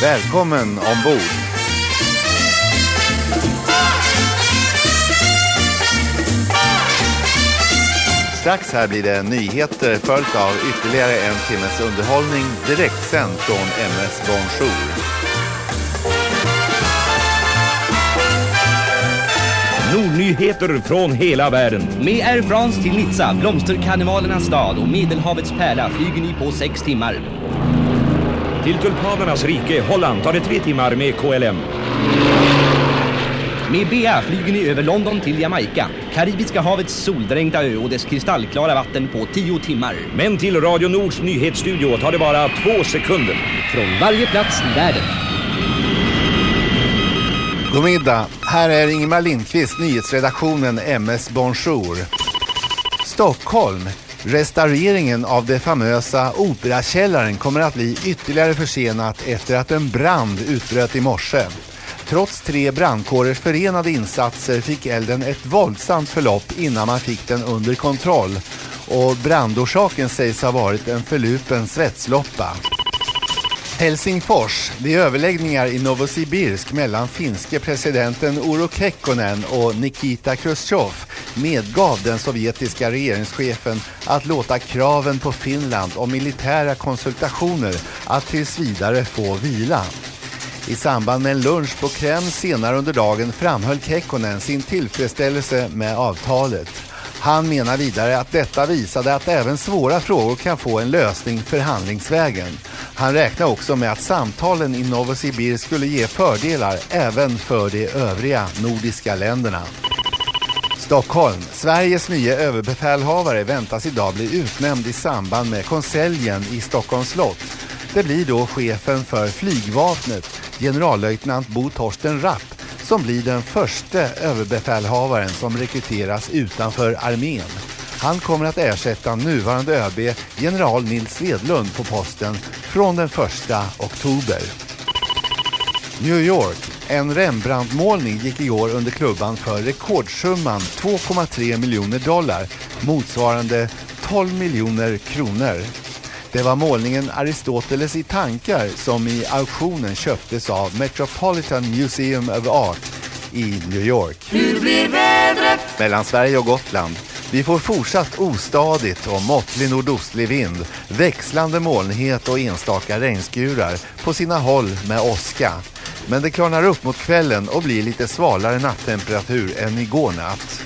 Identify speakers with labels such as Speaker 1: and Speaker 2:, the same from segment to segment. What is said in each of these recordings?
Speaker 1: Välkommen ombord! Strax här blir det nyheter följt av ytterligare en timmes underhållning direktsänd från MS Bonjour.
Speaker 2: Nordnyheter från hela världen.
Speaker 3: Med Air France till Nizza, blomsterkarnevalernas stad och Medelhavets pärla flyger ni på sex timmar.
Speaker 2: Till tulpanernas rike, Holland, tar det tre timmar med KLM.
Speaker 3: Med BA flyger ni över London till Jamaica, Karibiska havets soldränkta ö och dess kristallklara vatten på tio timmar.
Speaker 2: Men till Radio Nords nyhetsstudio tar det bara två sekunder.
Speaker 3: Från varje plats i världen.
Speaker 1: God middag. Här är Ingemar Lindqvist, nyhetsredaktionen MS Bonjour. Stockholm. Restaureringen av det famösa Operakällaren kommer att bli ytterligare försenat efter att en brand utbröt i morse. Trots tre brandkårers förenade insatser fick elden ett våldsamt förlopp innan man fick den under kontroll. Och brandorsaken sägs ha varit en förlupen svetsloppa. Helsingfors. Det är överläggningar i Novosibirsk mellan finske presidenten Uro Kekkonen och Nikita Khrushchev medgav den sovjetiska regeringschefen att låta kraven på Finland om militära konsultationer att tills vidare få vila. I samband med en lunch på Kreml senare under dagen framhöll Kekkonen sin tillfredsställelse med avtalet. Han menar vidare att detta visade att även svåra frågor kan få en lösning förhandlingsvägen. Han räknar också med att samtalen i Novosibirsk skulle ge fördelar även för de övriga nordiska länderna. Stockholm. Sveriges nya överbefälhavare väntas idag bli utnämnd i samband med konseljen i Stockholms slott. Det blir då chefen för flygvapnet, generallöjtnant Bo Torsten Rapp, som blir den första överbefälhavaren som rekryteras utanför armén. Han kommer att ersätta nuvarande ÖB general Nils Svedlund på posten från den 1 oktober. New York. En Rembrandt-målning gick igår under klubban för rekordsumman 2,3 miljoner dollar, motsvarande 12 miljoner kronor. Det var målningen Aristoteles i tankar som i auktionen köptes av Metropolitan Museum of Art i New York.
Speaker 4: Hur blir vädret?
Speaker 1: Mellan Sverige och Gotland. Vi får fortsatt ostadigt och måttlig nordostlig vind, växlande molnighet och enstaka regnskurar, på sina håll med åska. Men det klarnar upp mot kvällen och blir lite svalare nattemperatur än igår natt.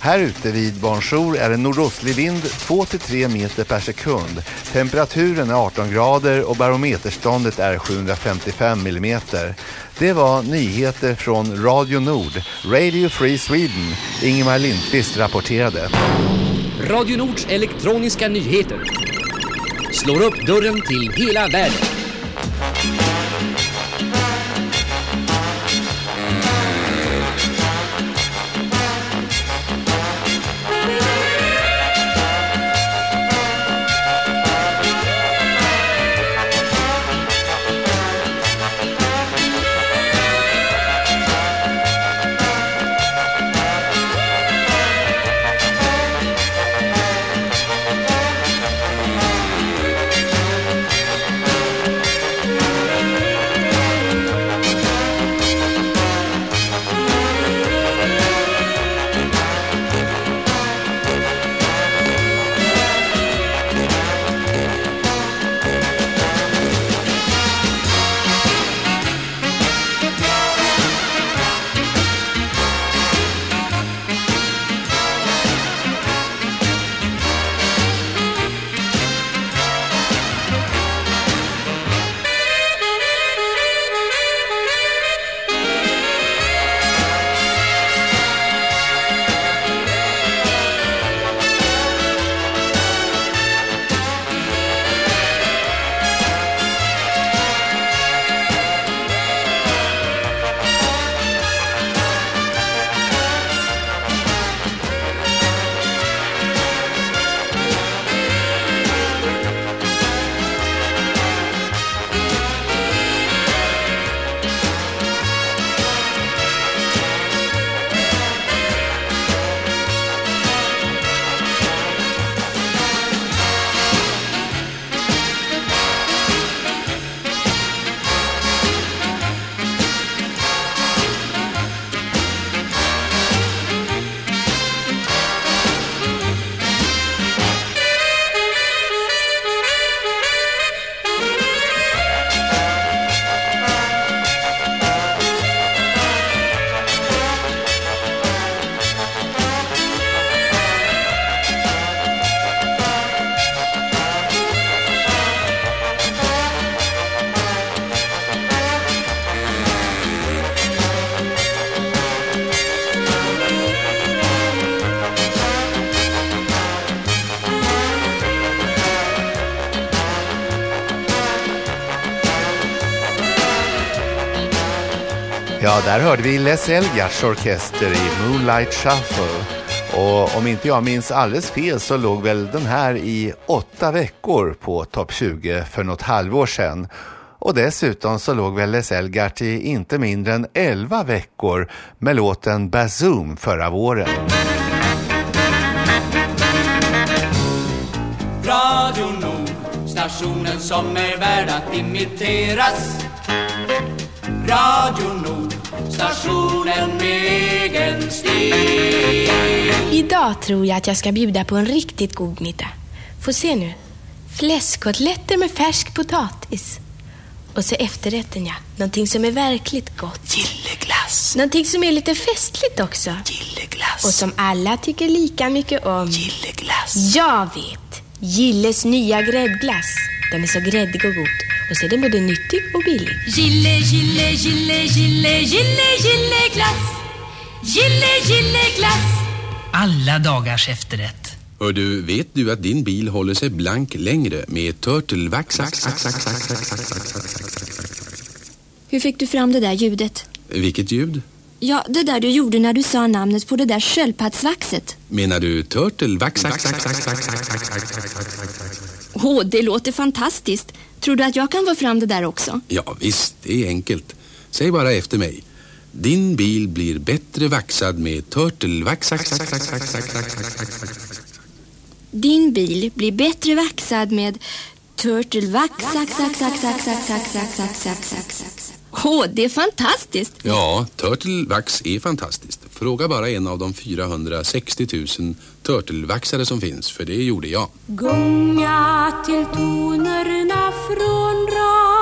Speaker 1: Här ute vid Bonjour är det nordostlig vind 2-3 meter per sekund. Temperaturen är 18 grader och barometerståndet är 755 millimeter. Det var nyheter från Radio Nord, Radio Free Sweden. Ingemar Lindqvist rapporterade.
Speaker 3: Radio Nords elektroniska nyheter. Slår upp dörren till hela världen.
Speaker 5: Där hörde vi Les Elgarts orkester i Moonlight Shuffle. Och om inte jag minns alldeles fel så låg väl den här i åtta veckor på topp 20 för något halvår sedan. Och dessutom så låg väl Les Elgart i inte mindre än 11 veckor med låten Bazoom förra våren.
Speaker 6: Radio Nord, stationen som är värd att imiteras. Radio Nord, stationen med egen stil.
Speaker 7: Idag tror jag att jag ska bjuda på en riktigt god middag. Få se nu. Fläskkotletter med färsk potatis. Och så efterrätten ja. Någonting som är verkligt gott.
Speaker 6: Gilleglass,
Speaker 7: Någonting som är lite festligt också.
Speaker 6: gilleglass,
Speaker 7: Och som alla tycker lika mycket om.
Speaker 6: gilleglass.
Speaker 7: Jag vet! Gilles nya gräddglass. Den är så gräddig och god. Och så är den både nyttig och billig.
Speaker 8: Gille, gille, gille, gille, gille, gilleglass. Gille, gilleglass.
Speaker 9: Alla dagars efterrätt.
Speaker 10: Hör du, vet du att din bil håller sig blank längre med Turtle Wax?
Speaker 11: Hur fick du fram det där ljudet?
Speaker 10: Vilket ljud?
Speaker 11: Ja, det där du gjorde när du sa namnet på det där sköldpaddsvaxet.
Speaker 10: Menar du Turtle Wax?
Speaker 11: Åh, det låter fantastiskt. Tror du att jag kan få fram det där också?
Speaker 10: Ja, visst, det är enkelt. Säg bara efter mig. Din bil blir bättre vaxad med Turtle Wax.
Speaker 11: Din bil blir bättre vaxad med Turtlevax. Åh, det är fantastiskt.
Speaker 10: Ja, turtlevax är fantastiskt. Fråga bara en av de 460 000 turtlevaxare som finns, för det gjorde jag.
Speaker 8: Gunga till tonerna från
Speaker 5: rad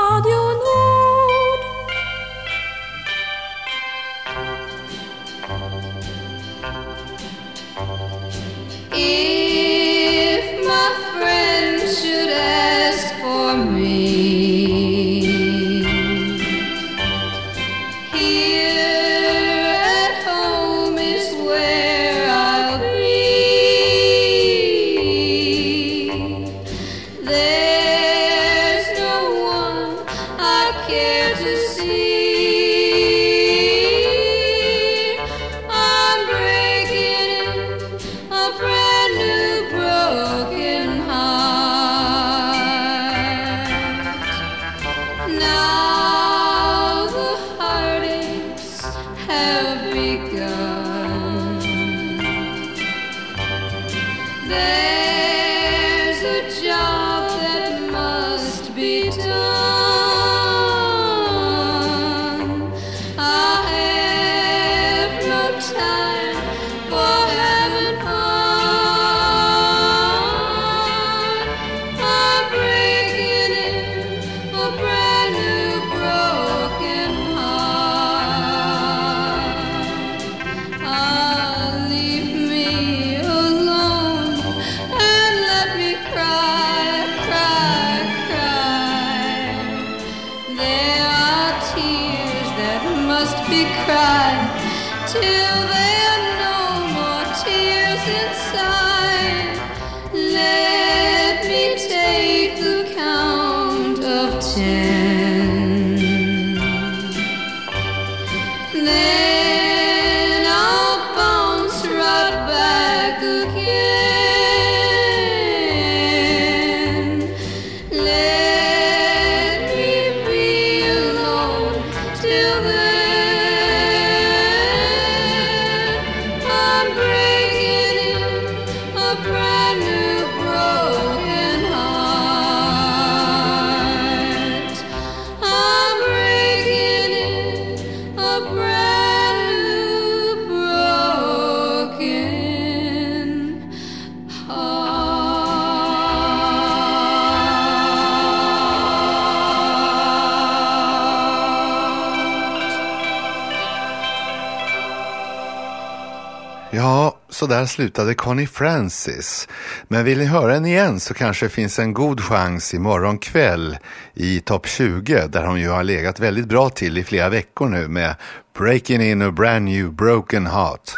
Speaker 5: så där slutade Connie Francis. Men vill ni höra henne igen så kanske det finns en god chans imorgon kväll i topp 20 där hon ju har legat väldigt bra till i flera veckor nu med Breaking in a brand new broken heart.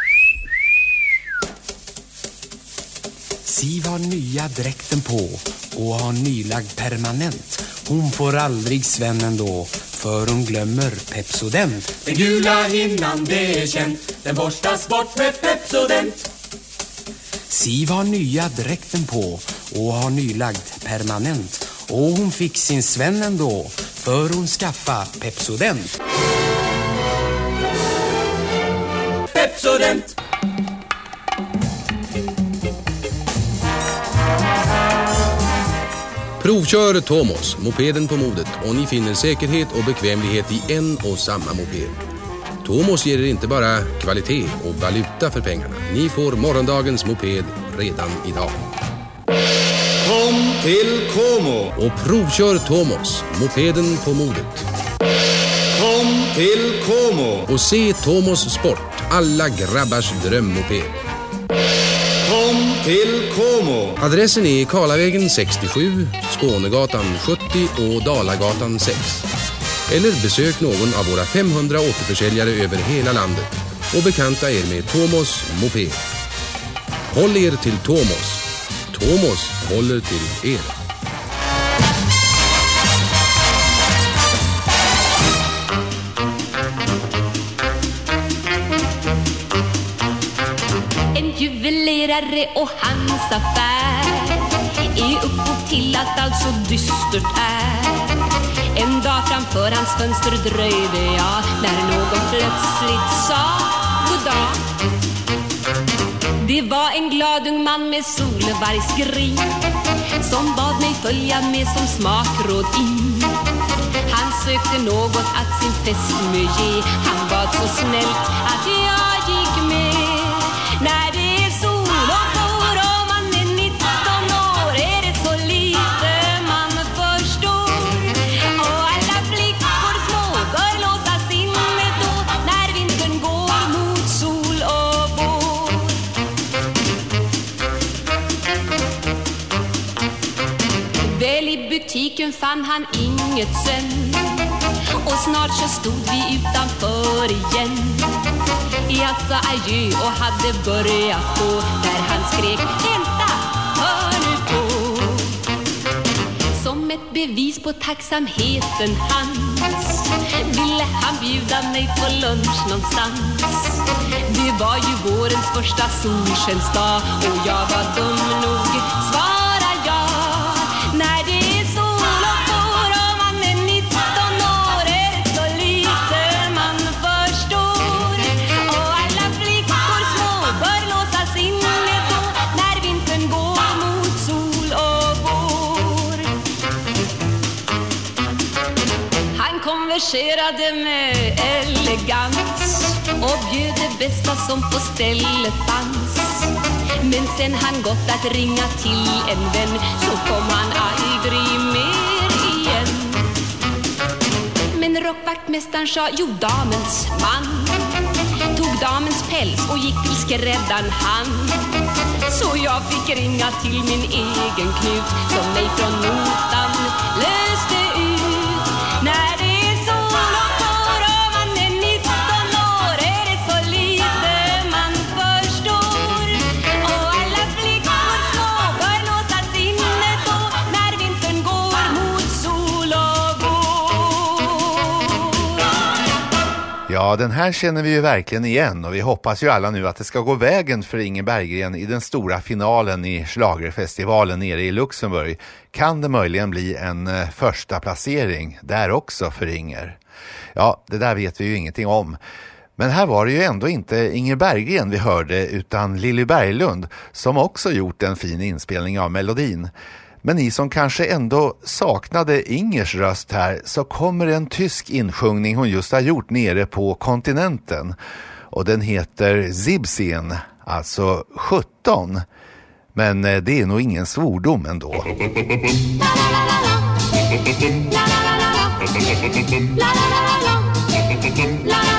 Speaker 9: Siv har nya dräkten på och har nylagd permanent. Hon får aldrig Sven ändå, för hon glömmer Pepsodent.
Speaker 12: Den gula hinnan det är känt Den borstas bort med Pepsodent
Speaker 9: Siv har nya dräkten på och har nylagd permanent. Och hon fick sin Sven ändå för hon skaffa Pepsodent.
Speaker 12: Pepsodent
Speaker 10: Provkör Tomos, mopeden på modet och ni finner säkerhet och bekvämlighet i en och samma moped. Tomos ger er inte bara kvalitet och valuta för pengarna. Ni får morgondagens moped redan idag.
Speaker 13: Kom till Como.
Speaker 10: Och provkör Tomos, mopeden på modet.
Speaker 13: Kom till Como.
Speaker 10: Och se Tomos Sport, alla grabbars drömmoped.
Speaker 13: Till Como.
Speaker 10: Adressen är Karlavägen 67, Skånegatan 70 och Dalagatan 6. Eller besök någon av våra 500 återförsäljare över hela landet och bekanta er med Tomos moped. Håll er till Tomos. Tomos håller till er.
Speaker 14: Herre och hans affär är upphov till att allt så dystert är. En dag framför hans fönster dröjde jag när någon plötsligt sa goddag. Det var en glad ung man med solvargsgrin som bad mig följa med som smakråd in. Han sökte något att sin fästmö ge Han bad så snällt att jag i fann han inget sen. Och snart så stod vi utanför igen. Jag sa adjö och hade börjat gå Där han skrek Vänta, hör nu på. Som ett bevis på tacksamheten hans Ville han bjuda mig på lunch någonstans. Det var ju vårens första solskensdag Och jag var dum nog. Svara Han med elegans och bjöd det bästa som på stället fanns. Men sen han gått att ringa till en vän så kom han aldrig mer igen. Men rockvaktmästaren sa, jo damens man Tog damens päls och gick till skräddaren han Så jag fick ringa till min egen knut Som mig från notan
Speaker 1: Ja, den här känner vi ju verkligen igen och vi hoppas ju alla nu att det ska gå vägen för Inger Berggren i den stora finalen i Schlagerfestivalen nere i Luxemburg. Kan det möjligen bli en eh, första placering där också för Inger? Ja, det där vet vi ju ingenting om. Men här var det ju ändå inte Inger Berggren vi hörde utan Lilly Berglund som också gjort en fin inspelning av melodin. Men ni som kanske ändå saknade Ingers röst här så kommer en tysk insjungning hon just har gjort nere på kontinenten. Och den heter Zibsien, alltså 17. Men det är nog ingen svordom ändå.
Speaker 14: La,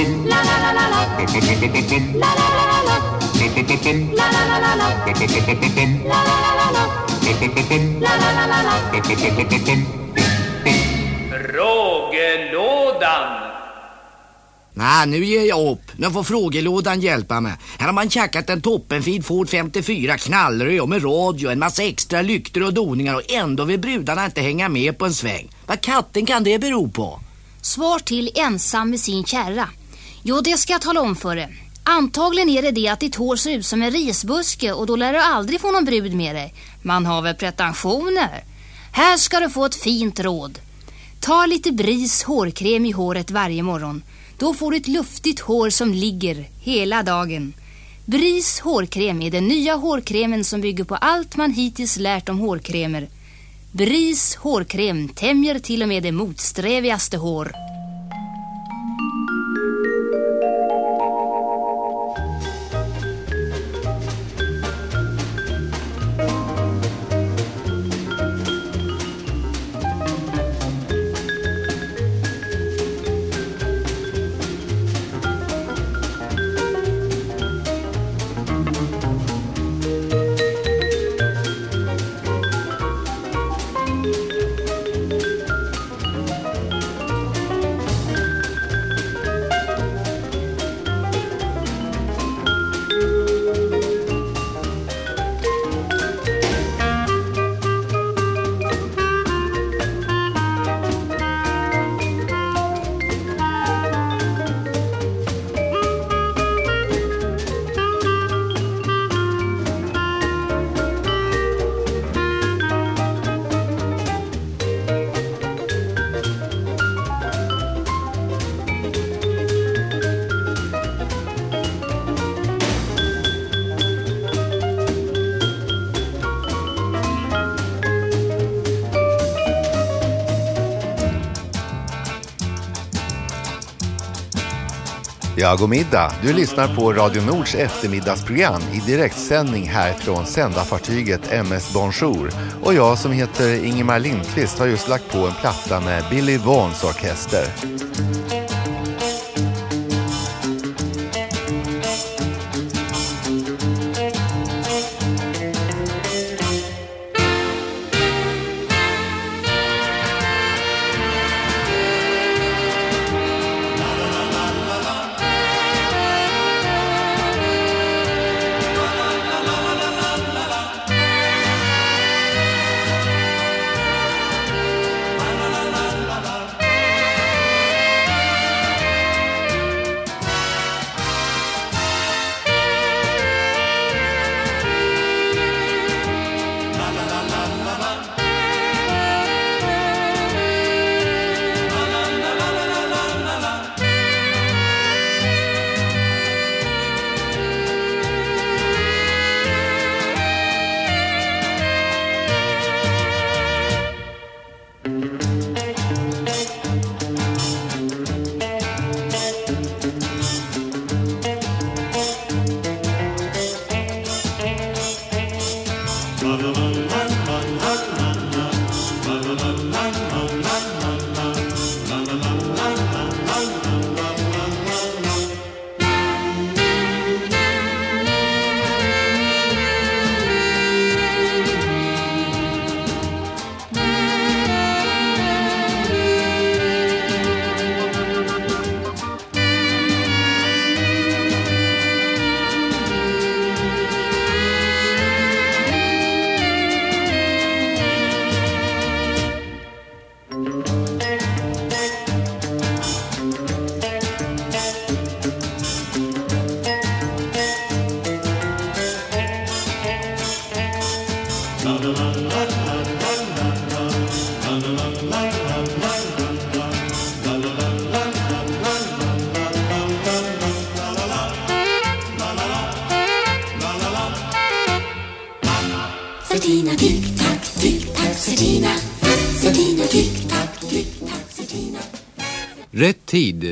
Speaker 15: La la la la la. La la la la la.
Speaker 16: Frågelådan.
Speaker 17: Nej, nu ger jag upp. Nu får frågelådan hjälpa mig. Här har man tjackat en toppenfin Ford 54 knallröd med radio, en massa extra lyktor och doningar och ändå vill brudarna inte hänga med på en sväng. Vad katten kan det bero på?
Speaker 18: Svar till ensam med sin kärra. Jo, det ska jag tala om för dig. Antagligen är det det att ditt hår ser ut som en risbuske och då lär du aldrig få någon brud med dig. Man har väl pretensioner. Här ska du få ett fint råd. Ta lite Bris hårkräm i håret varje morgon. Då får du ett luftigt hår som ligger hela dagen. Bris hårkräm är den nya hårkrämen som bygger på allt man hittills lärt om hårkrämer. Bris hårkräm tämjer till och med det motsträvigaste hår.
Speaker 1: Ja, god middag. Du lyssnar på Radio Nords eftermiddagsprogram i direktsändning här från sändarfartyget MS Bonjour. Och jag som heter Ingemar Lindqvist har just lagt på en platta med Billy Vaughns orkester.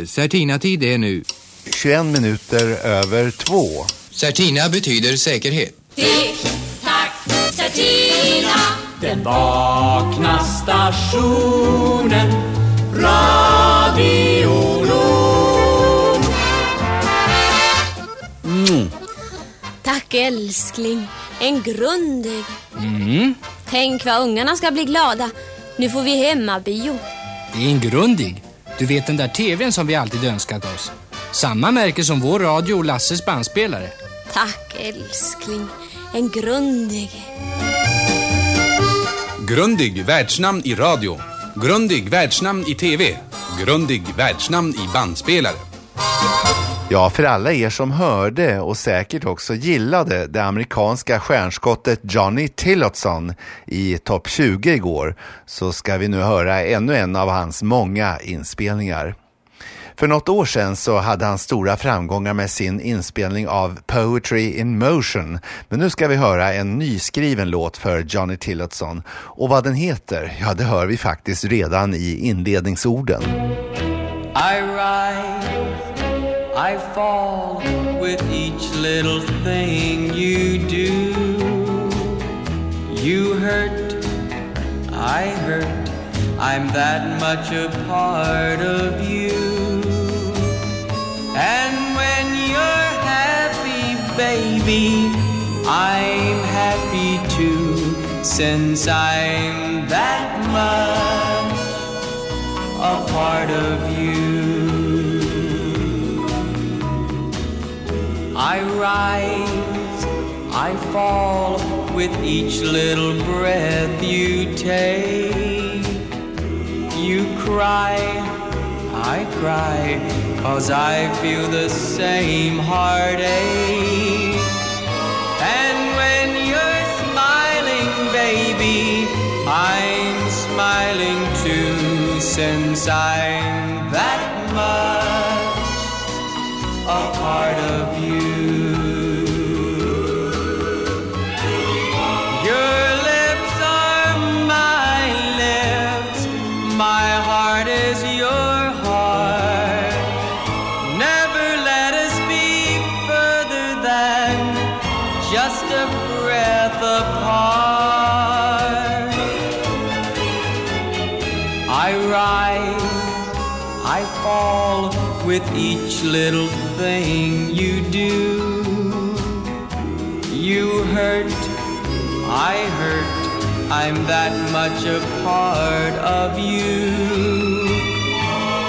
Speaker 9: Tid. Certina-tid är nu.
Speaker 1: 21 minuter över två.
Speaker 9: Certina betyder säkerhet.
Speaker 4: Tick-tack, Certina Den vakna stationen Radio Nord
Speaker 19: Mm. Tack älskling, en grundig.
Speaker 9: Mm.
Speaker 19: Tänk vad ungarna ska bli glada. Nu får vi hemmabio.
Speaker 9: Det är en grundig. Du vet den där tvn som vi alltid önskat oss. Samma märke som vår radio och Lasses bandspelare.
Speaker 19: Tack älskling, en grundig.
Speaker 10: Grundig världsnamn i radio. Grundig världsnamn i tv. Grundig världsnamn i bandspelare.
Speaker 1: Ja, för alla er som hörde och säkert också gillade det amerikanska stjärnskottet Johnny Tillotson i topp 20 igår så ska vi nu höra ännu en av hans många inspelningar. För något år sedan så hade han stora framgångar med sin inspelning av Poetry in Motion. Men nu ska vi höra en nyskriven låt för Johnny Tillotson. Och vad den heter, ja det hör vi faktiskt redan i inledningsorden.
Speaker 4: I ride I fall with each little thing you do. You hurt, I hurt, I'm that much a part of you. And when you're happy, baby, I'm happy too, since I'm that much a part of you. I rise, I fall with each little breath you take. You cry, I cry, cause I feel the same heartache. And when you're smiling, baby, I'm smiling too, since I'm that much a part of you. Just a breath apart. I rise, I fall with each little thing you do. You hurt, I hurt, I'm that much a part of you.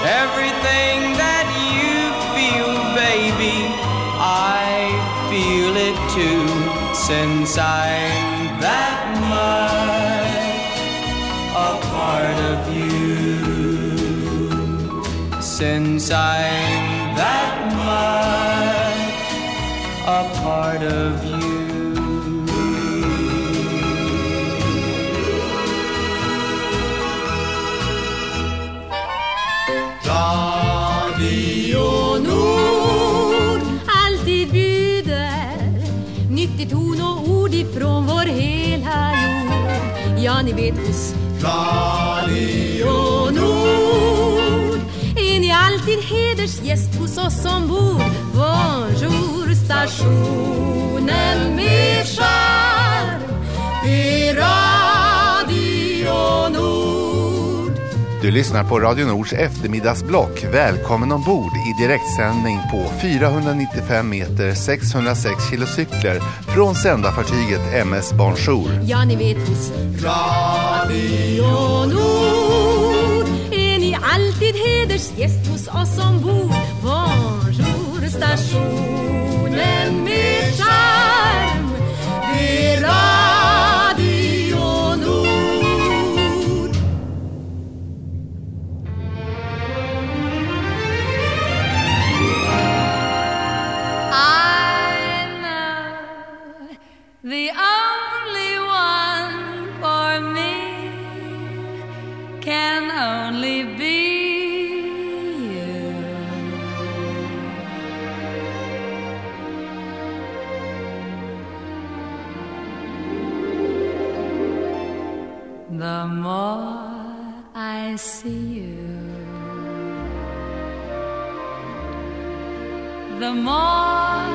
Speaker 4: Everything since I'm that much a part of you. Since I'm that much a part of
Speaker 5: ni vet hos Radio Nord är ni alltid hedersgäst hos oss ombord. Bonjour stationen med charm. Det Radio Nord.
Speaker 1: Du lyssnar på Radio Nords eftermiddagsblock. Välkommen ombord i direktsändning på 495 meter 606 kilocykler från sändarfartyget MS Bonjour.
Speaker 5: Ja, ni vet hos Radio Nord är ni alltid hedersgäst hos oss ombord. Bonjour Station! More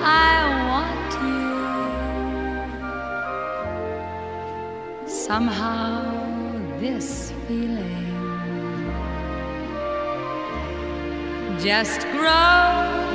Speaker 5: I want you. Somehow this feeling just grows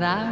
Speaker 5: verdad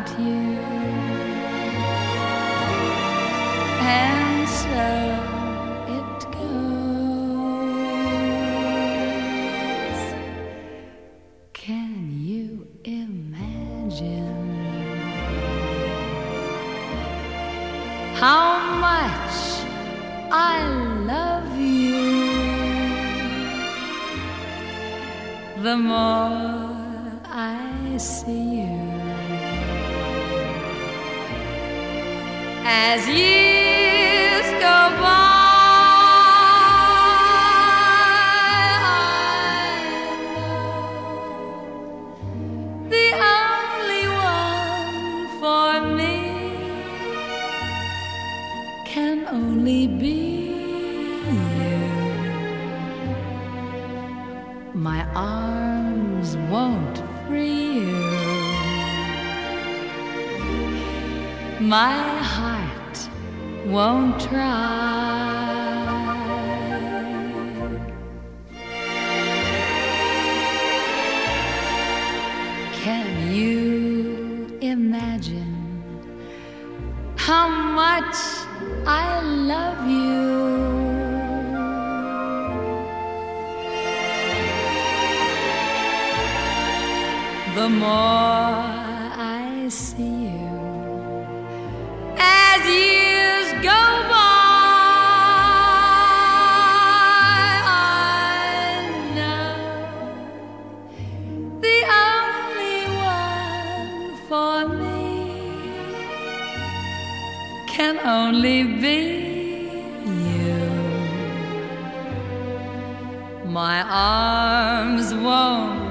Speaker 5: My arms won't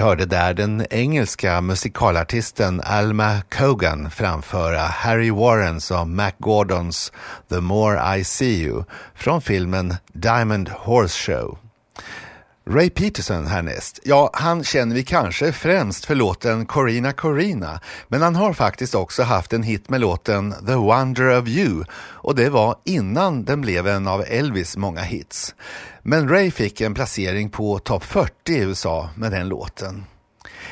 Speaker 1: Vi hörde där den engelska musikalartisten Alma Cogan framföra Harry Warrens och Mac Gordons The More I See You från filmen Diamond Horse Show. Ray Peterson härnäst. Ja, han känner vi kanske främst för låten Corina Corina, men han har faktiskt också haft en hit med låten The Wonder of You och det var innan den blev en av Elvis många hits. Men Ray fick en placering på topp 40 i USA med den låten.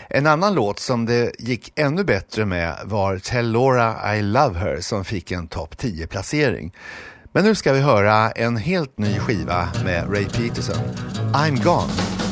Speaker 1: En annan låt som det gick ännu bättre med var Tell Laura I Love Her som fick en topp 10-placering. Men nu ska vi höra en helt ny skiva med Ray Peterson, I'm Gone.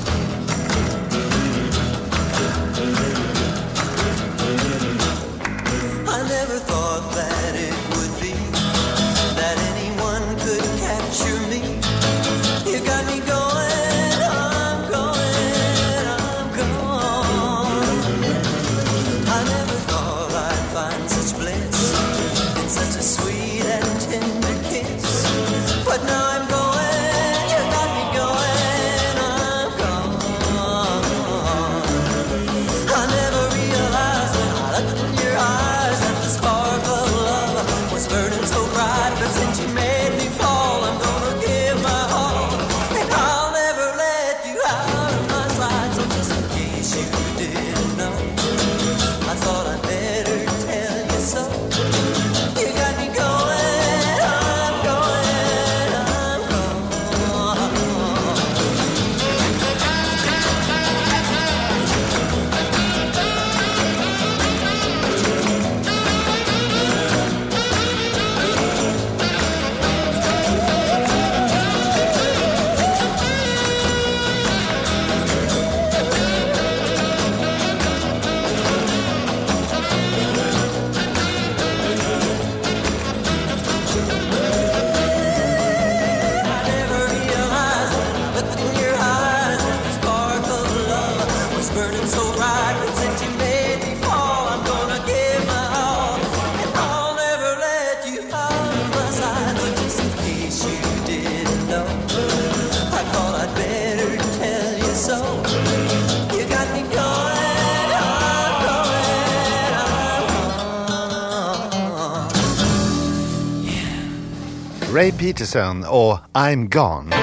Speaker 1: Ray Peterson och I'm Gone.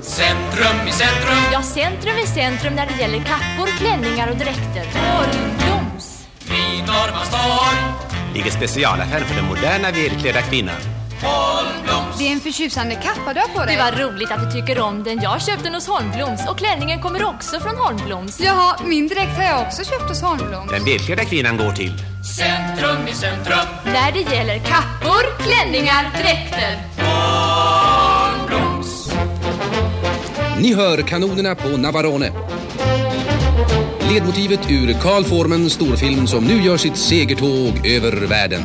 Speaker 6: Centrum i centrum.
Speaker 20: Ja, centrum i centrum när det gäller kappor, klänningar och dräkter. Holmbloms.
Speaker 6: Vid Norrmalmstorg.
Speaker 21: Ligger specialaffär för den moderna välklädda kvinnan.
Speaker 6: Holmbloms.
Speaker 20: Det är en förtjusande kappa du har på dig. Det var roligt att du tycker om den. Jag köpte den hos Holmbloms och klänningen kommer också från Holmbloms. Jaha, min dräkt har jag också köpt hos Holmbloms.
Speaker 21: Den välklädda kvinnan går till.
Speaker 6: Centrum i centrum.
Speaker 20: När det gäller kappor, klänningar, dräkter.
Speaker 6: Holmbloms.
Speaker 10: Ni hör kanonerna på Navarone. Ledmotivet ur Carl Formans storfilm som nu gör sitt segertåg över världen.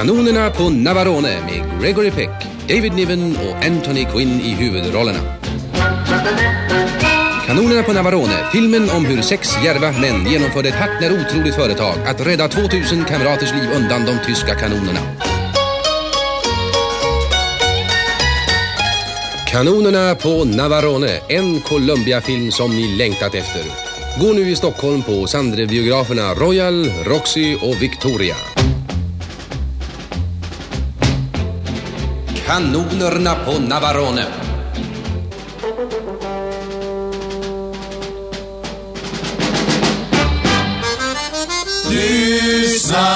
Speaker 10: Kanonerna på Navarone med Gregory Peck, David Niven och Anthony Quinn i huvudrollerna. Kanonerna på Navarone, filmen om hur sex djärva män genomförde ett hart när otroligt företag att rädda 2000 kamraters liv undan de tyska kanonerna. Kanonerna på Navarone, en Columbia-film som ni längtat efter. Gå nu i Stockholm på Sandre-biograferna Royal, Roxy och Victoria. Kanonerna på Navarone.
Speaker 13: Lyssna,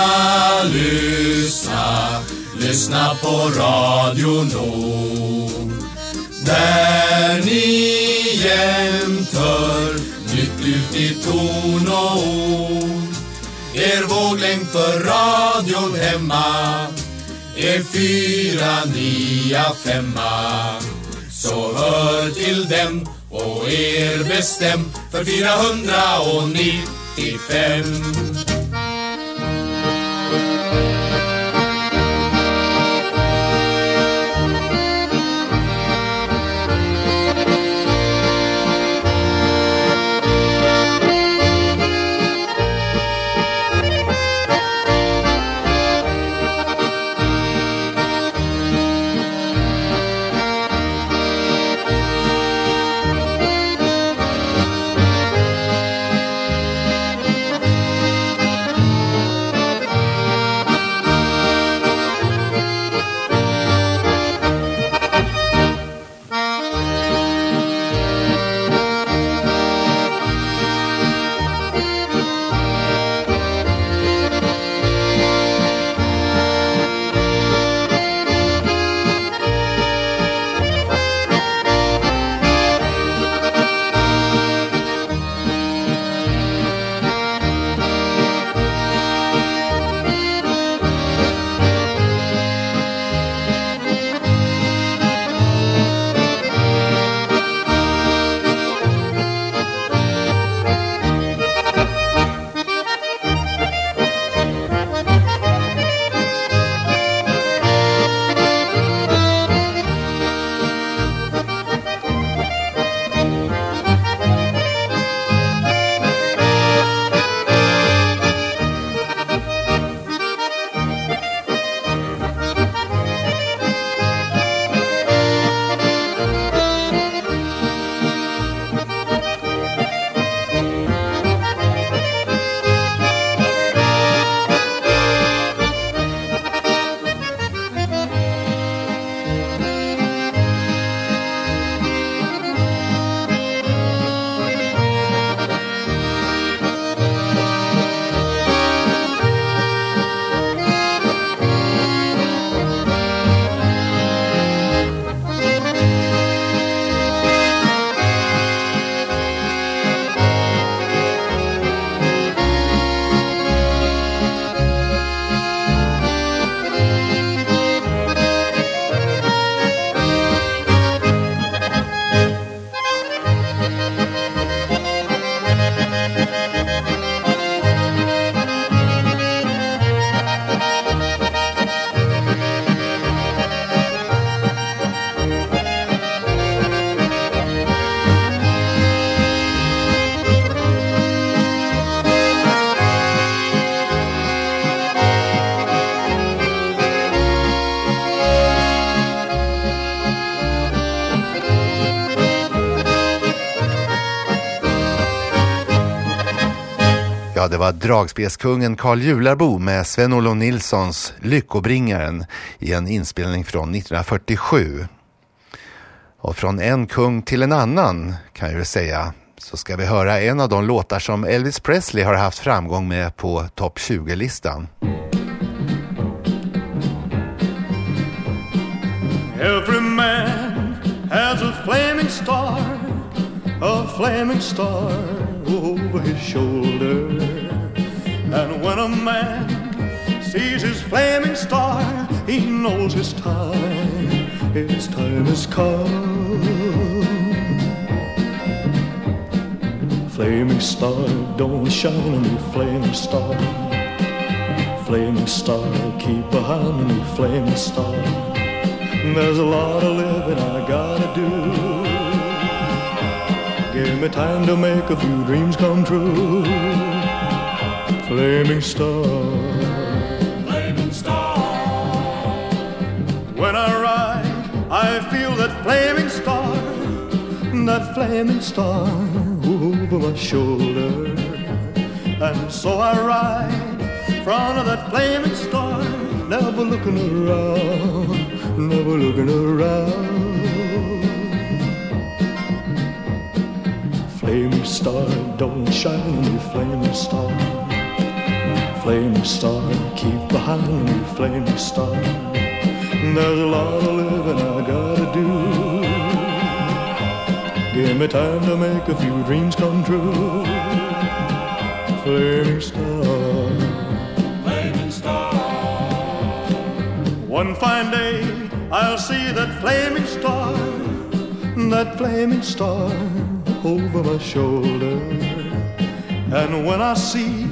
Speaker 13: lyssna, lyssna på Radio Nord. Där ni jämt hör nytt ut i ton och ord. Er våglängd för radion hemma är fyra, nia, femma. Så hör till dem och er bestäm för 495.
Speaker 1: Det var dragspelskungen Carl Jularbo med Sven-Olof Nilssons Lyckobringaren i en inspelning från 1947. Och från en kung till en annan kan jag ju säga så ska vi höra en av de låtar som Elvis Presley har haft framgång med på topp 20-listan.
Speaker 22: Every man has a flaming star, a flaming star over his shoulder. And when a man sees his flaming star, he knows his time, his time has come. Flaming star, don't shine on me, flaming star. Flaming star, keep behind me, flaming star. There's a lot of living I gotta do. Give me time to make a few dreams come true. Flaming star. Flaming star. When I ride, I feel that flaming star. That flaming star over my shoulder. And so I ride front of that flaming star, never looking around, never looking around. Flaming star, don't shine flaming star. Flaming star, keep behind me, flaming star. There's a lot of living I gotta do. Give me time to make a few dreams come true. Flaming star. Flaming star. One fine day I'll see that flaming star, that flaming star over my shoulder. And when I see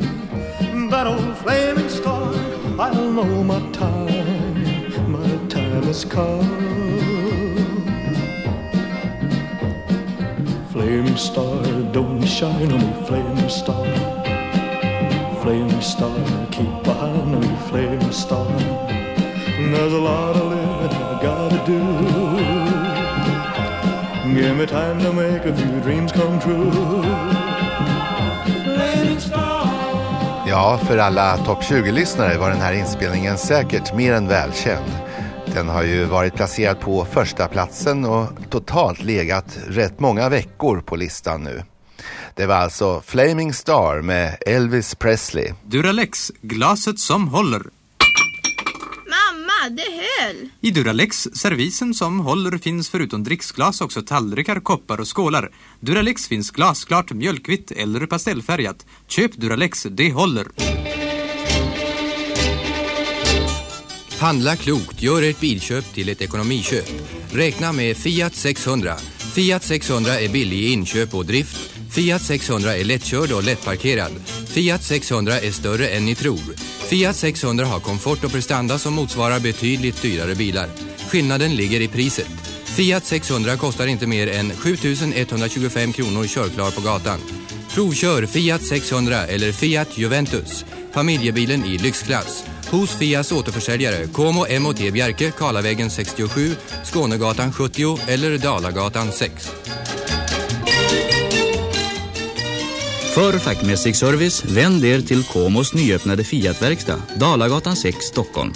Speaker 22: that old flaming star, I'll know my time, my time has come. Flaming star, don't shine on me, flaming star. Flaming star, keep behind on me, flaming star. There's a lot of living I gotta do. Give me time to make a few dreams come true.
Speaker 1: Ja, för alla topp 20-lyssnare var den här inspelningen säkert mer än välkänd. Den har ju varit placerad på första platsen och totalt legat rätt många veckor på listan nu. Det var alltså Flaming Star med Elvis Presley.
Speaker 23: Duralex, glaset som håller.
Speaker 24: Det höll!
Speaker 23: I Duralex, servisen som håller finns förutom dricksglas också tallrikar, koppar och skålar. Duralex finns glasklart, mjölkvitt eller pastellfärgat. Köp Duralex, det håller.
Speaker 10: Handla klokt, gör ert bilköp till ett ekonomiköp. Räkna med Fiat 600. Fiat 600 är billig i inköp och drift. Fiat 600 är lättkörd och lättparkerad. Fiat 600 är större än ni tror. Fiat 600 har komfort och prestanda som motsvarar betydligt dyrare bilar. Skillnaden ligger i priset. Fiat 600 kostar inte mer än 7125 kronor körklar på gatan. Provkör Fiat 600 eller Fiat Juventus. Familjebilen i lyxklass. Hos Fias återförsäljare Como M&T Bjerke, Karlavägen 67, Skånegatan 70 eller Dalagatan 6.
Speaker 15: För fackmässig service, vänd er till Komos nyöppnade Fiat-verkstad, Dalagatan 6, Stockholm.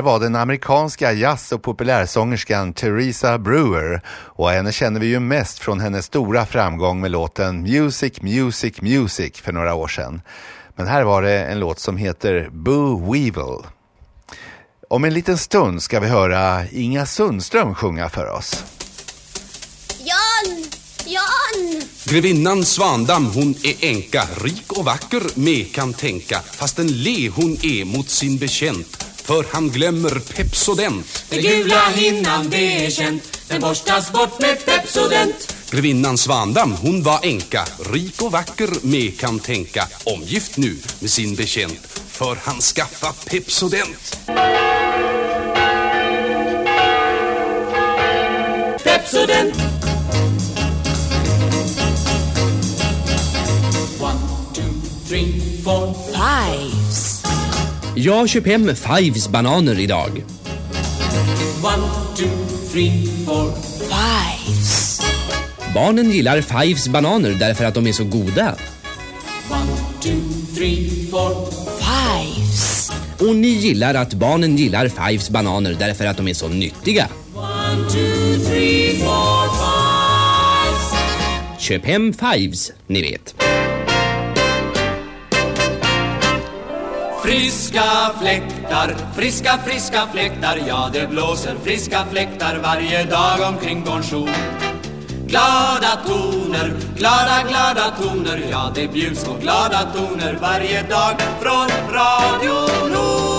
Speaker 1: Här var den amerikanska jazz och populärsångerskan Teresa Brewer och henne känner vi ju mest från hennes stora framgång med låten Music, Music, Music för några år sedan. Men här var det en låt som heter Boo Weevil. Om en liten stund ska vi höra Inga Sundström sjunga för oss.
Speaker 15: Jan! Jan!
Speaker 10: Grevinnan Svandam hon är änka, rik och vacker med kan tänka, fast en le hon är mot sin bekänt, för han glömmer Pepsodent.
Speaker 25: Den gula hinnan det är känt. Den borstas bort med Pepsodent.
Speaker 10: Grevinnan Svandam hon var änka, rik och vacker med kan tänka, omgift nu med sin bekänt, för han skaffa Pepsodent.
Speaker 25: Pepsodent. One, two, three, four.
Speaker 3: Fives. Jag köp hem Fives bananer idag.
Speaker 25: One, two, three, four
Speaker 3: Fives. Barnen gillar Fives bananer därför att de är så goda.
Speaker 25: One, two, three, four
Speaker 3: Fives. Och ni gillar att barnen gillar Fives bananer därför att de är så nyttiga.
Speaker 25: One, two, three, four, five
Speaker 3: Köp hem Fives, ni vet.
Speaker 25: Friska fläktar, friska, friska fläktar Ja, det blåser friska fläktar varje dag omkring Bonjour Glada toner, glada, glada toner Ja, det bjuds på glada toner varje dag från Radio Nord.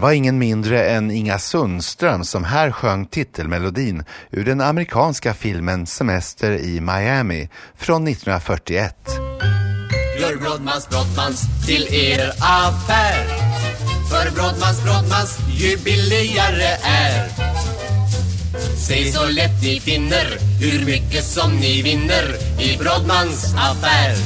Speaker 1: Var ingen mindre än Inga Sundström som här sjöng titelmelodin ur den amerikanska filmen Semester i Miami från 1941.
Speaker 12: Gör Brodmans Brottmans till er affär. För Brodmans Brottmans ju billigare är. Säg så lätt ni finner hur mycket som ni vinner i Brodmans affär.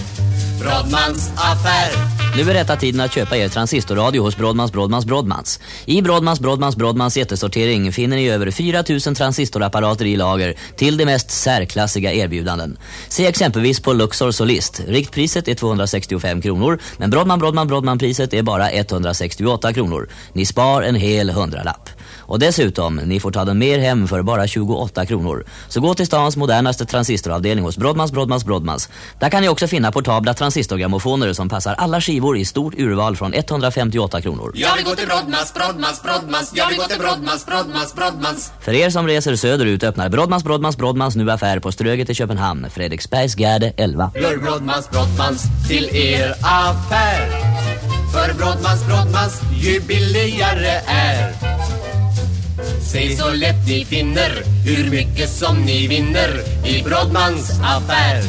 Speaker 12: Brodmans affär
Speaker 26: Nu är rätta tiden att köpa er transistorradio hos Brodmans Brodmans Brodmans. I Brodmans Brodmans Brodmans jättesortering finner ni över 4000 transistorapparater i lager till de mest särklassiga erbjudanden. Se exempelvis på Luxor Solist. Riktpriset är 265 kronor men Brodman Brodman Brodman priset är bara 168 kronor. Ni spar en hel hundralapp. Och dessutom, ni får ta den mer hem för bara 28 kronor. Så gå till stans modernaste transistoravdelning hos Brodmans Brodmans Brodmans. Där kan ni också finna portabla transistorgrammofoner som passar alla skivor i stort urval från 158 kronor.
Speaker 12: Jag vill gå till Brodmans, Brodmans, Brodmans Jag vill gå till Brodmans, Brodmans, Brodmans
Speaker 26: För er som reser söderut öppnar Brodmans Brodmans Brodmans nu affär på Ströget i Köpenhamn, Fredriksbergsgärde 11.
Speaker 12: Gör Brodmans, Brodmans till er affär För Brodmans, Brodmans ju billigare är Säg så lätt ni finner hur mycket som ni vinner i Brodmans affär.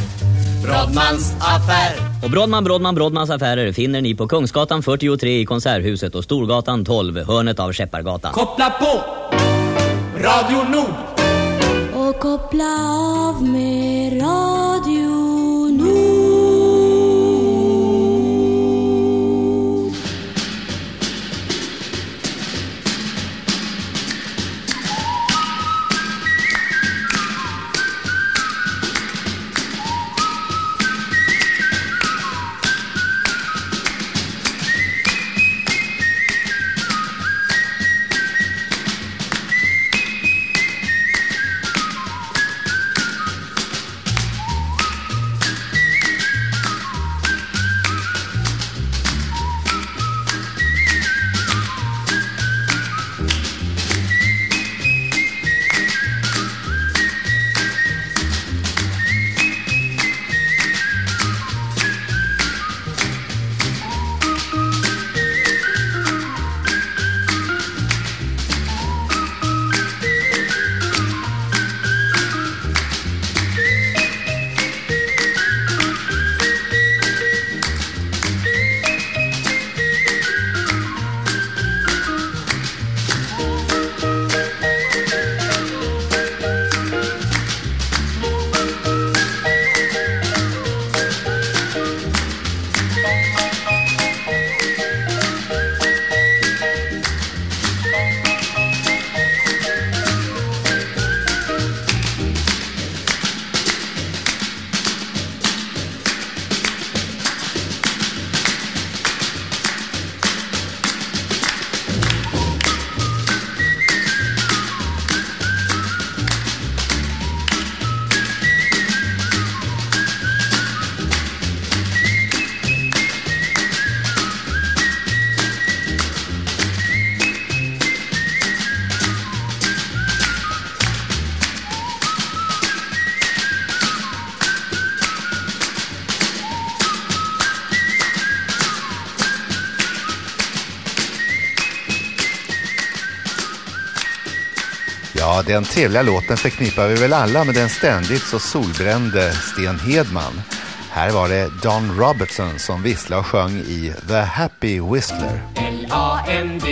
Speaker 12: Brodmans affär.
Speaker 26: Och Brodman Brodman Brodmans affärer finner ni på Kungsgatan 43 i Konserthuset och Storgatan 12, hörnet av Skeppargatan.
Speaker 12: Koppla på! Radio Nord.
Speaker 5: Och koppla av med Radio
Speaker 1: Ja, den trevliga låten förknippar vi väl alla med den ständigt så solbrände Sten Hedman. Här var det Don Robertson som visslade och sjöng i The Happy Whistler.
Speaker 12: L-A-N-D-E-R-Ö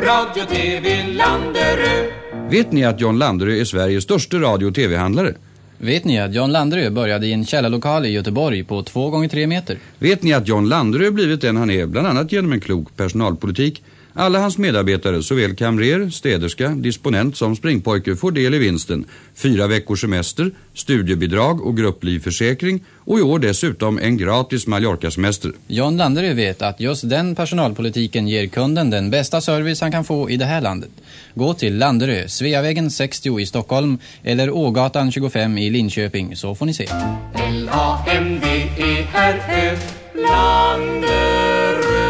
Speaker 12: Radio, TV, Landerö
Speaker 27: Vet ni att John Landerö är Sveriges största radio- och tv-handlare?
Speaker 28: Vet ni att John Landerö började i en källarlokal i Göteborg på 2 gånger 3 meter?
Speaker 27: Vet ni att John Landerö blivit den han är bland annat genom en klok personalpolitik? Alla hans medarbetare, såväl kamrer, städerska, disponent som springpojke får del i vinsten. Fyra veckors semester, studiebidrag och grupplivförsäkring och i år dessutom en gratis Mallorca-semester.
Speaker 28: John Landerö vet att just den personalpolitiken ger kunden den bästa service han kan få i det här landet. Gå till Landerö, Sveavägen 60 i Stockholm eller Ågatan 25 i Linköping så får ni se.
Speaker 12: L-A-N-D-E-R-Ö Landerö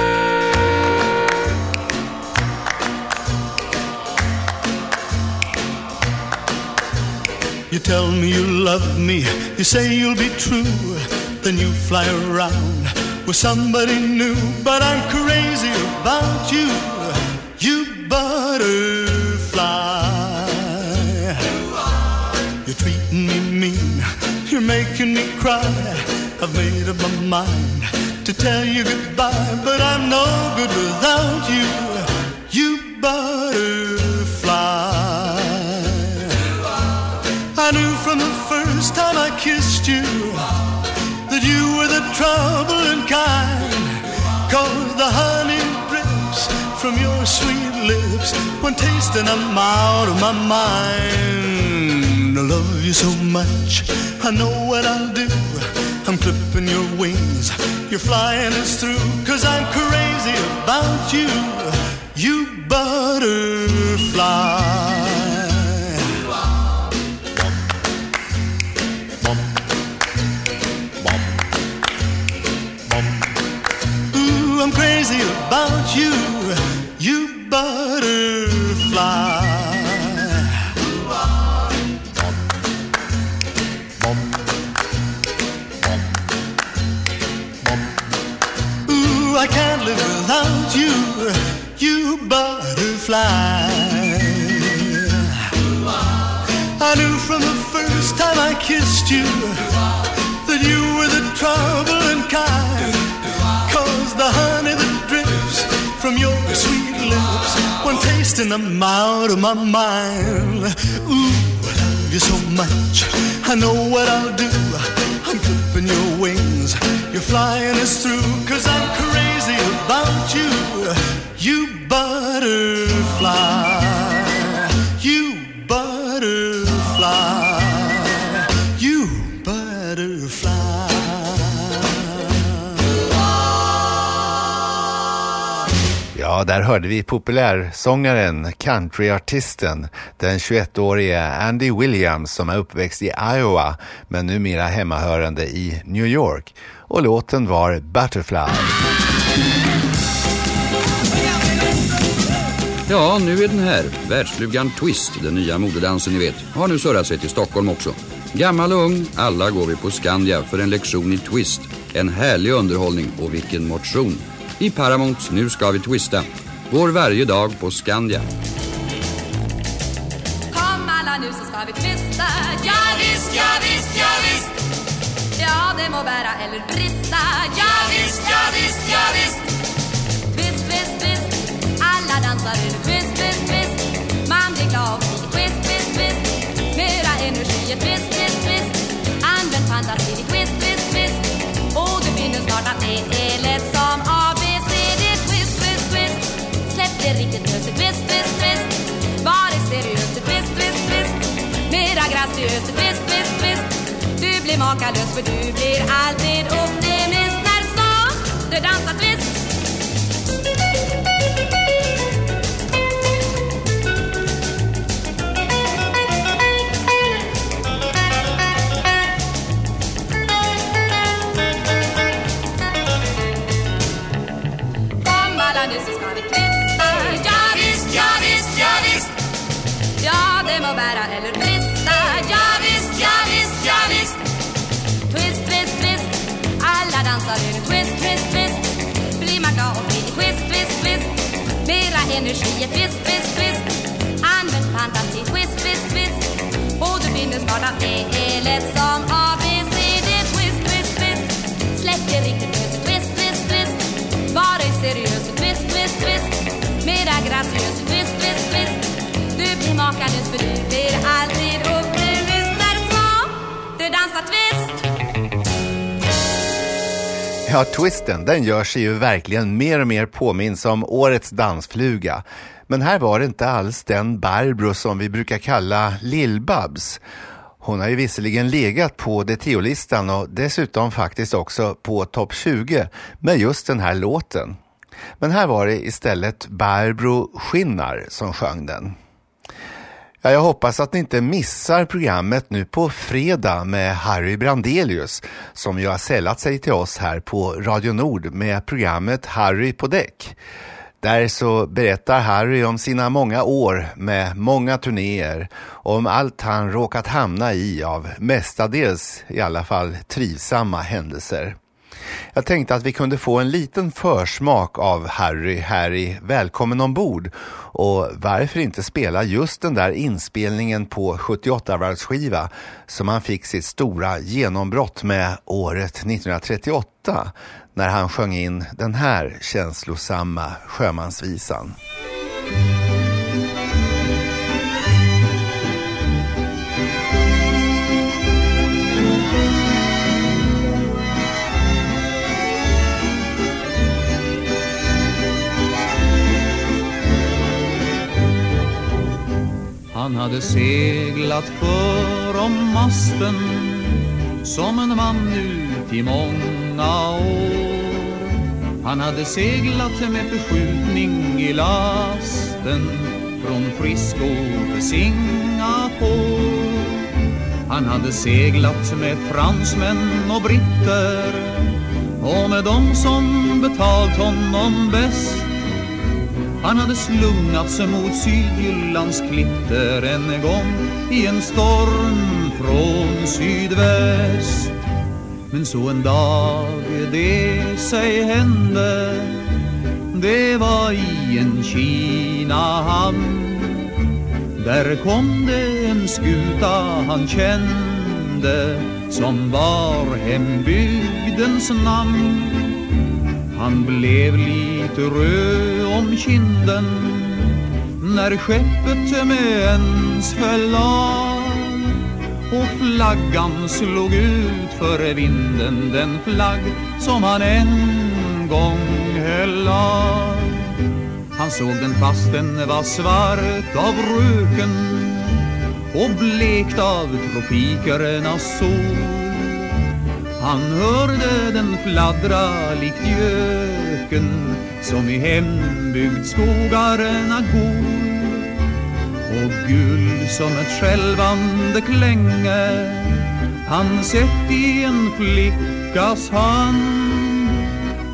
Speaker 22: You tell me you love me, you say you'll be true, then you fly around
Speaker 29: with somebody new, but I'm crazy about you, you butterfly. You're treating me mean, you're making me cry. I've made up my mind to tell you goodbye, but I'm no good without you, you butterfly. Kissed you that you were the troubling kind. Cause the honey drips from your sweet lips when tasting I'm out of my mind. I love you so much, I know what I'll do. I'm clipping your wings, you're flying us through. Cause I'm crazy about you, you butterfly. I'm crazy about you, you butterfly. Ooh, I can't live without you, you butterfly. I knew from the first time I kissed you that you were the troubling kind. Tasting I'm out of my mind. Ooh, I love you so much. I know what I'll do. I'm clipping your wings. You're flying us through. Cause I'm crazy about you. You butterfly.
Speaker 1: Ja, där hörde vi populärsångaren, countryartisten, den 21-årige Andy Williams som är uppväxt i Iowa men numera hemmahörande i New York. Och låten var Butterfly.
Speaker 27: Ja, nu är den här. Världsflugan Twist, den nya modedansen ni vet, har nu surrat sig till Stockholm också. Gammal och ung, alla går vi på Skandia för en lektion i twist. En härlig underhållning och vilken motion. I Paramounts Nu ska vi twista. Går varje dag på Skandia.
Speaker 14: Kom alla nu så ska vi twista. Ja visst, ja visst, ja visst. Ja det må bära eller brista. Ja visst, ja visst, ja visst. Twist, twist, twist. Alla dansar nu twist, twist, twist. Man blir glad. Och blir twist, twist, twist. Mera energi. I twist, twist, twist. Använd fantasi. I twist, twist, twist. Och du finner snart att det är lätt. Mera graciös i twist, twist, Du blir makalös för du blir alltid optimist. När så du dansar twist. Kom alla nu så ska vi twista. Ja visst, ja visst, ja visst. Ja det må bära eller Energi i twist, twist, twist. Använd fantasi twist, twist, twist. Och du finner snart att det är lätt som ABC
Speaker 1: Ja, twisten, den gör sig ju verkligen mer och mer påminn som årets dansfluga. Men här var det inte alls den Barbro som vi brukar kalla Lill-Babs. Hon har ju visserligen legat på DTO-listan och dessutom faktiskt också på topp 20 med just den här låten. Men här var det istället Barbro Skinnar som sjöng den. Ja, jag hoppas att ni inte missar programmet nu på fredag med Harry Brandelius som ju har sällat sig till oss här på Radio Nord med programmet Harry på däck. Där så berättar Harry om sina många år med många turnéer och om allt han råkat hamna i av mestadels i alla fall trivsamma händelser. Jag tänkte att vi kunde få en liten försmak av Harry här i Välkommen ombord och varför inte spela just den där inspelningen på 78-varvsskiva som han fick sitt stora genombrott med året 1938 när han sjöng in den här känslosamma sjömansvisan.
Speaker 30: Han hade seglat för om masten som en man ut i många år. Han hade seglat med förskjutning i lasten från Frisco till Singapore. Han hade seglat med fransmän och britter och med dem som betalt honom bäst han hade slungats mot Sydjyllands klitter en gång i en storm från sydväst. Men så en dag det sig hände, det var i en Kinahamn. Där kom det en skuta han kände som var hembygdens namn. Han blev lite röd om kinden när skeppet med ens föll av och flaggan slog ut för vinden den flagg som han en gång höll av. Han såg den fast den var svart av röken och blekt av tropikernas sol. Han hörde den fladdra likt göken som i hembygdsskogarna går. Och guld som ett skälvande klänge han sett i en flickas hand.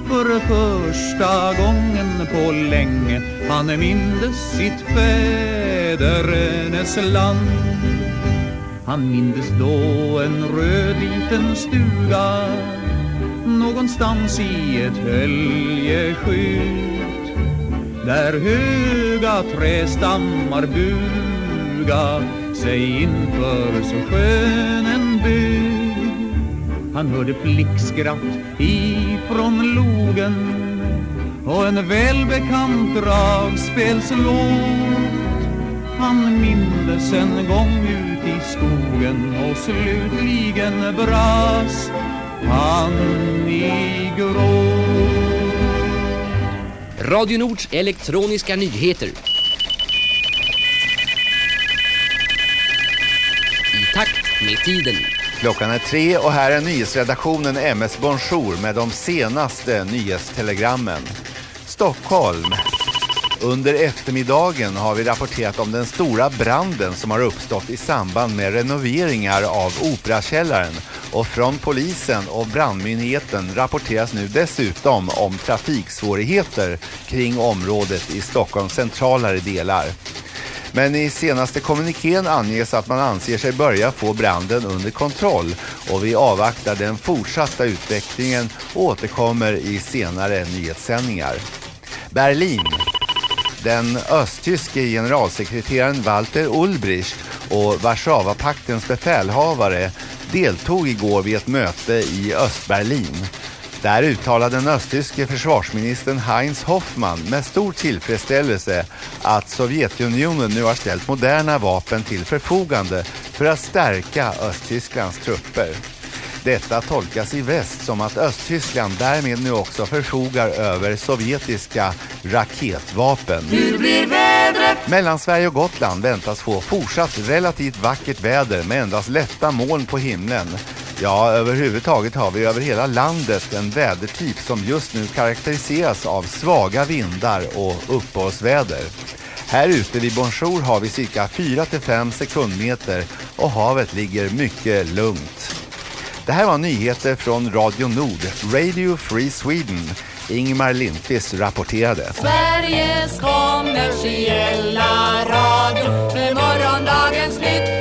Speaker 30: För första gången på länge han mindes sitt fädernes land han mindes då en röd liten stuga någonstans i ett höljeskydd där höga trästammar buga sig inför så skön en bygd. Han hörde flickskratt ifrån logen och en välbekant dragspelslåt. Han mindes en gång ut i skogen och slutligen brast han i gråt.
Speaker 31: Radio Nords elektroniska nyheter. I takt med tiden.
Speaker 1: Klockan är tre och här är nyhetsredaktionen MS Bonjour med de senaste nyhetstelegrammen. Stockholm. Under eftermiddagen har vi rapporterat om den stora branden som har uppstått i samband med renoveringar av Operakällaren och från polisen och brandmyndigheten rapporteras nu dessutom om trafiksvårigheter kring området i Stockholms centralare delar. Men i senaste kommunikén anges att man anser sig börja få branden under kontroll och vi avvaktar den fortsatta utvecklingen och återkommer i senare nyhetssändningar. Berlin. Den östtyske generalsekreteraren Walter Ulbricht och Warszawapaktens befälhavare deltog igår vid ett möte i Östberlin. Där uttalade den östtyske försvarsministern Heinz Hoffmann med stor tillfredsställelse att Sovjetunionen nu har ställt moderna vapen till förfogande för att stärka Östtysklands trupper. Detta tolkas i väst som att Östtyskland därmed nu också förfogar över sovjetiska raketvapen.
Speaker 32: Hur blir vädret?
Speaker 1: Mellan Sverige och Gotland väntas få fortsatt relativt vackert väder med endast lätta moln på himlen. Ja, överhuvudtaget har vi över hela landet en vädertyp som just nu karaktäriseras av svaga vindar och uppehållsväder. Här ute vid Bonjour har vi cirka 4-5 sekundmeter och havet ligger mycket lugnt. Det här var nyheter från Radio Nord, Radio Free Sweden. Ingmar Lindqvist rapporterade.
Speaker 32: Sveriges kommersiella radio med morgondagens nytt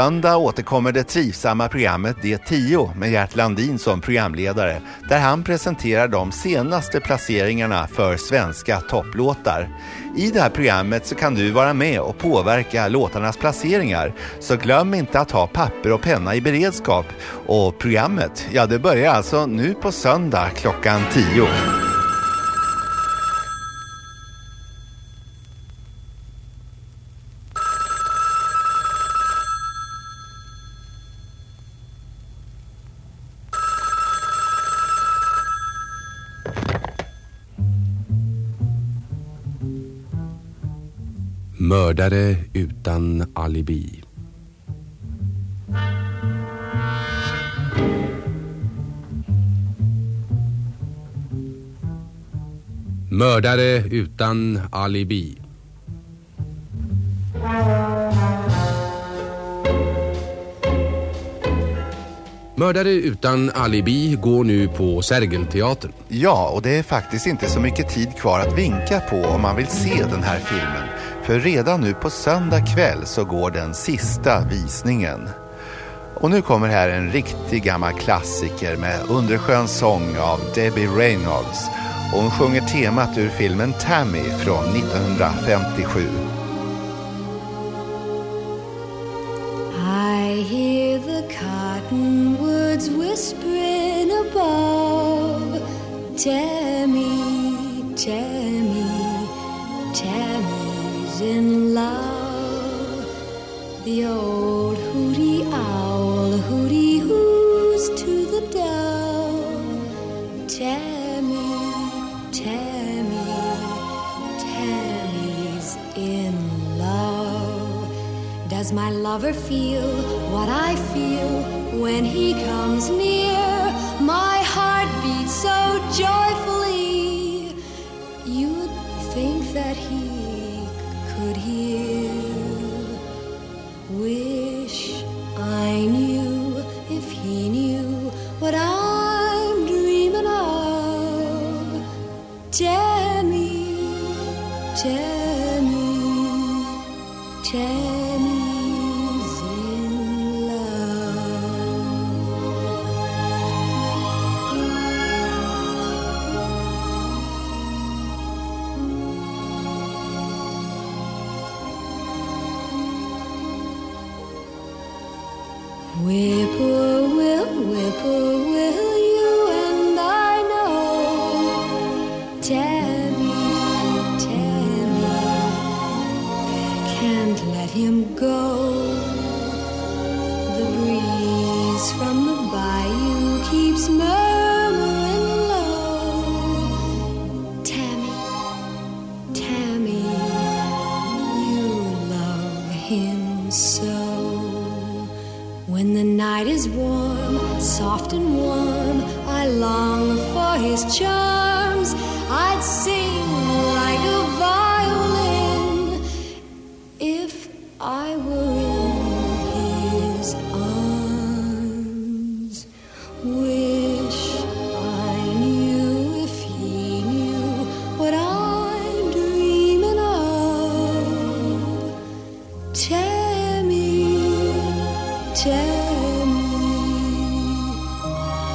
Speaker 5: söndag återkommer det trivsamma programmet D10 med Gert Landin som programledare där han presenterar de senaste placeringarna för svenska topplåtar. I det här programmet så kan du vara med och påverka låtarnas placeringar så glöm inte att ha papper och penna i beredskap. Och programmet, ja det börjar alltså nu på söndag klockan 10.
Speaker 10: Mördare utan alibi. Mördare utan alibi. Mördare utan alibi går nu på Sergelteatern.
Speaker 5: Ja, och det är faktiskt inte så mycket tid kvar att vinka på om man vill se den här filmen. För redan nu på söndag kväll så går den sista visningen. Och nu kommer här en riktig gammal klassiker med underskön sång av Debbie Reynolds. Och hon sjunger temat ur filmen Tammy från 1957.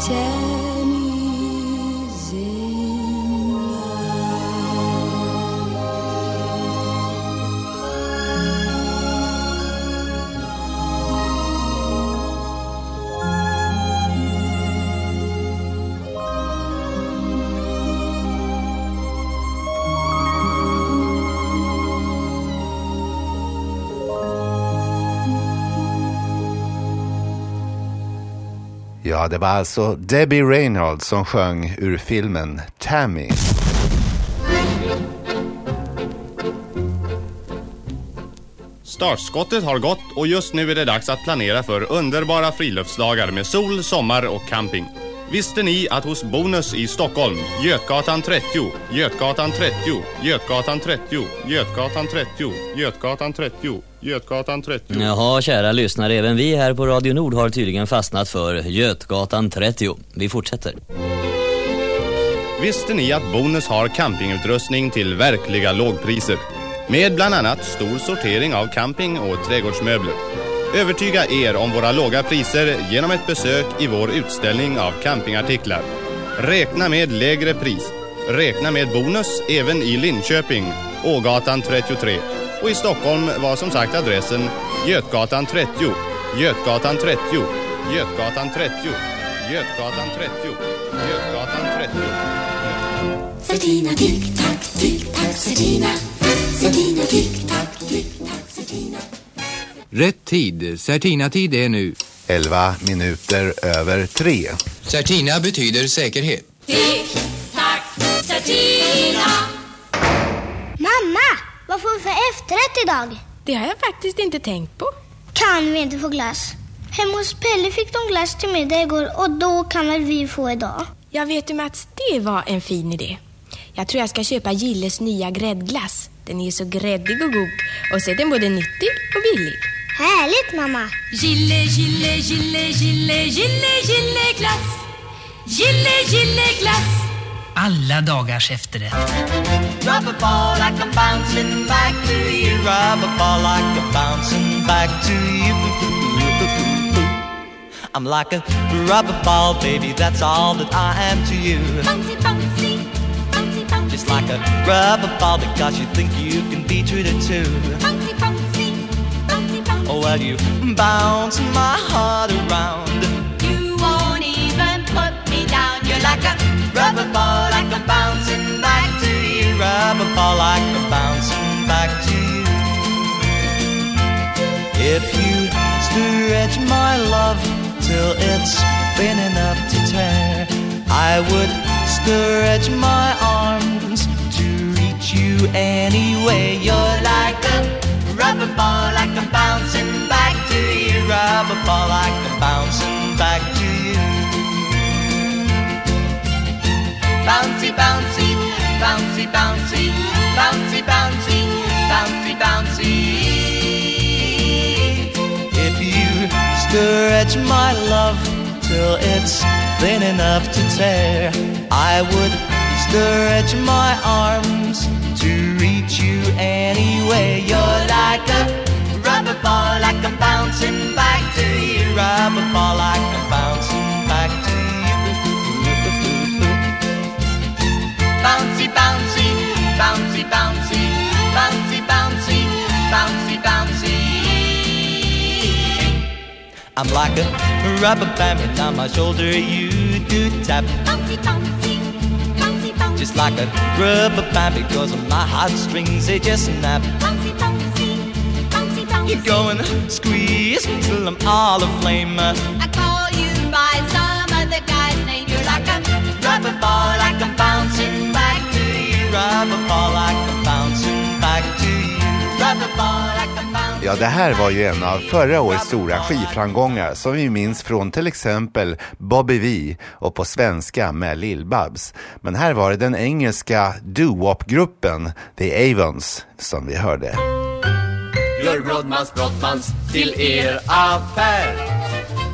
Speaker 1: 谢。
Speaker 5: Ja, det var alltså Debbie Reynolds som sjöng ur filmen Tammy.
Speaker 33: Startskottet har gått och just nu är det dags att planera för underbara friluftsdagar med sol, sommar och camping. Visste ni att hos Bonus i Stockholm, Götgatan 30, Götgatan 30, Götgatan 30, Götgatan 30, Götgatan 30, Götgatan 30.
Speaker 26: Jaha, kära lyssnare, även vi här på Radio Nord har tydligen fastnat för Götgatan 30. Vi fortsätter.
Speaker 33: Visste ni att Bonus har campingutrustning till verkliga lågpriser? Med bland annat stor sortering av camping- och trädgårdsmöbler. Övertyga er om våra låga priser genom ett besök i vår utställning av campingartiklar. Räkna med lägre pris. Räkna med bonus även i Linköping, Ågatan 33. Och i Stockholm var som sagt adressen Götgatan 30, Götgatan 30, Götgatan 30, Götgatan 30, Götgatan 30.
Speaker 34: Certina tick-tack, tick-tack, Certina. Certina tick-tack, tick-tack, Certina.
Speaker 35: Rätt tid. Certina-tid är nu.
Speaker 1: 11 minuter över tre.
Speaker 35: Certina betyder säkerhet.
Speaker 34: Tick-tack, Certina.
Speaker 36: Mamma, vad får vi för efterrätt idag?
Speaker 20: Det har jag faktiskt inte tänkt på.
Speaker 36: Kan vi inte få glass? Hemma hos Pelle fick de glass till middag igår och då kan väl vi få idag?
Speaker 20: Jag vet du Mats, det var en fin idé. Jag tror jag ska köpa Gilles nya gräddglass. Den är så gräddig och god. Och så är den både nyttig och billig.
Speaker 36: Härligt mamma!
Speaker 34: Gille, gille, gille, gille, gille, gille glass. Gille, gille glass.
Speaker 37: Alla dagars efterrätt.
Speaker 32: Rubber ball like I'm bouncing back to you. Rubber ball like I'm bouncing back to you. I'm like a rubber ball, baby. That's all that I am to you.
Speaker 34: Bouncy, bouncy, bouncy, bouncy.
Speaker 32: Just like a rubber ball because you think you can be treated too.
Speaker 34: Bouncy, bouncy, bouncy, bouncy.
Speaker 32: Well, you bounce my heart around.
Speaker 34: You won't even put me down. You're like a
Speaker 32: Rubber ball like I'm bouncing back to you. Rubber ball like I'm bouncing back to you. If you stretch my love till it's thin enough to tear, I would stretch my arms to reach you anyway. You're like a rubber ball like I'm bouncing back to you. Rubber ball like I'm bouncing back to you. Bouncy, bouncy, bouncy, bouncy, bouncy, bouncy, bouncy, bouncy. If you stretch my love till it's thin enough to tear, I would stretch my arms to reach you anyway. You're like a rubber ball, like I'm bouncing back to you. Rubber ball, like I'm bouncing back to you. Bouncy, bouncy, bouncy, bouncy, bouncy, bouncy, bouncy, bouncy. I'm like a rubber band and on my shoulder you do tap.
Speaker 34: bouncy, bouncy.
Speaker 32: Just like a rubber band because of my heartstrings they just snap.
Speaker 34: Bouncy, bouncy, bouncy, bouncy.
Speaker 32: You go and squeeze me till I'm all aflame.
Speaker 34: I call you by some other guy's name. You're like a
Speaker 32: Rubber ball like I'm bouncing back to you. Rubber ball like I'm bouncing back to you. Rubber ball like
Speaker 1: Ja, det här var ju en av förra årets stora skivframgångar som vi minns från till exempel Bobby V och på svenska med Lill-Babs. Men här var det den engelska doo-wop-gruppen The Avons som vi hörde.
Speaker 12: Gör Brodmans Brottmans till er affär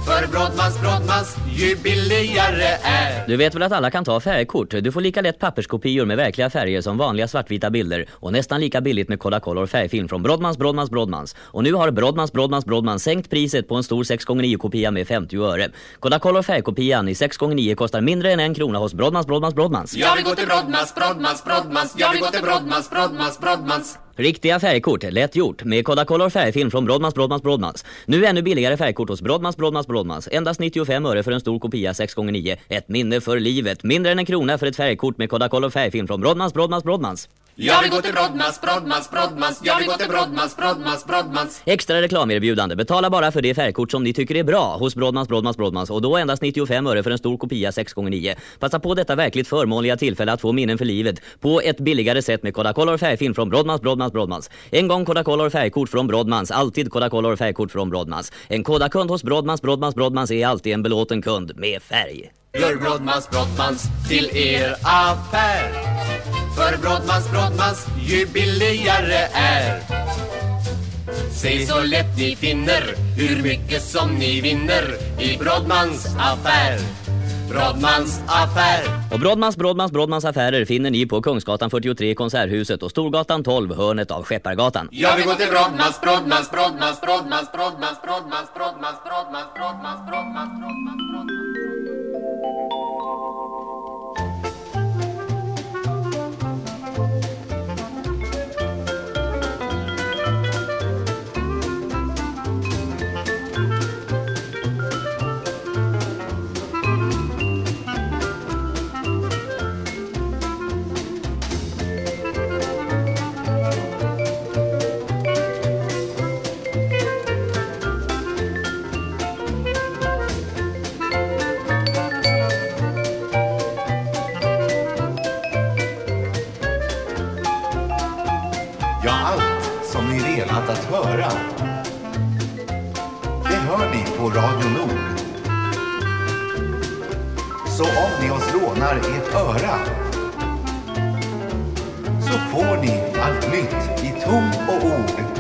Speaker 12: för Brodmans Brottmans ju billigare är
Speaker 26: Du vet väl att alla kan ta färgkort? Du får lika lätt papperskopior med verkliga färger som vanliga svartvita bilder och nästan lika billigt med Kodacolor färgfilm från Brodmans, Brodmans, Brodmans. Och nu har Brodmans, Brodmans, Brodmans sänkt priset på en stor 6x9 kopia med 50 öre. Kodacolor färgkopian i 6x9 kostar mindre än en krona hos Brodmans, Brodmans, Brodmans.
Speaker 12: Jag vill gå till Brodmans, Brodmans, Brodmans Jag vill gå till Brodmans, Brodmans, Brodmans
Speaker 26: Riktiga färgkort, lätt gjort, med Kodacolor färgfilm från Brodmans, Brodmans, Brodmans. Nu ännu billigare färgkort hos Brodmans, Brodmans, Brodmans. Endast 95 öre för en stor kopia 6x9. Ett minne för livet. Mindre än en krona för ett färgkort med Kodacolor färgfilm från Brodmans, Brodmans, Brodmans.
Speaker 12: Jag vill gå till Brodmans, Brodmans, Brodmans Jag vill gå till Brodmans, Brodmans, Brodmans
Speaker 26: Extra reklamerbjudande. Betala bara för det färgkort som ni tycker är bra hos Brodmans, Brodmans, Brodmans och då endast 95 öre för en stor kopia 6x9. Passa på detta verkligt förmånliga tillfälle att få minnen för livet på ett billigare sätt med Kodacolor färgfilm från Brodmans, Brodmans, Brodmans. En gång Kodacolor färgkort från Brodmans, alltid Kodacolor färgkort från Brodmans. En Kodakund hos Brodmans, Brodmans, Brodmans är alltid en belåten kund med färg.
Speaker 12: Gör Brodmans, Brodmans till er affär För Brodmans, Brodmans ju billigare är Säg så lätt ni finner hur mycket som ni vinner i Brodmans affär Brodmans affär.
Speaker 26: Och Brodmans, Brodmans, Brodmans affärer finner ni på Kungsgatan 43 i Konserthuset och Storgatan 12, hörnet av Skeppargatan.
Speaker 12: Jag vill gå till Brodmans, Brodmans, Brodmans, Brodmans, Brodmans, Brodmans, Brodmans, Brodmans, Brodmans, Brodmans, Brodmans.
Speaker 1: Ja, att höra. Det hör ni på Radio Nord. Så om ni oss lånar ert öra så får ni allt nytt i ton och ord.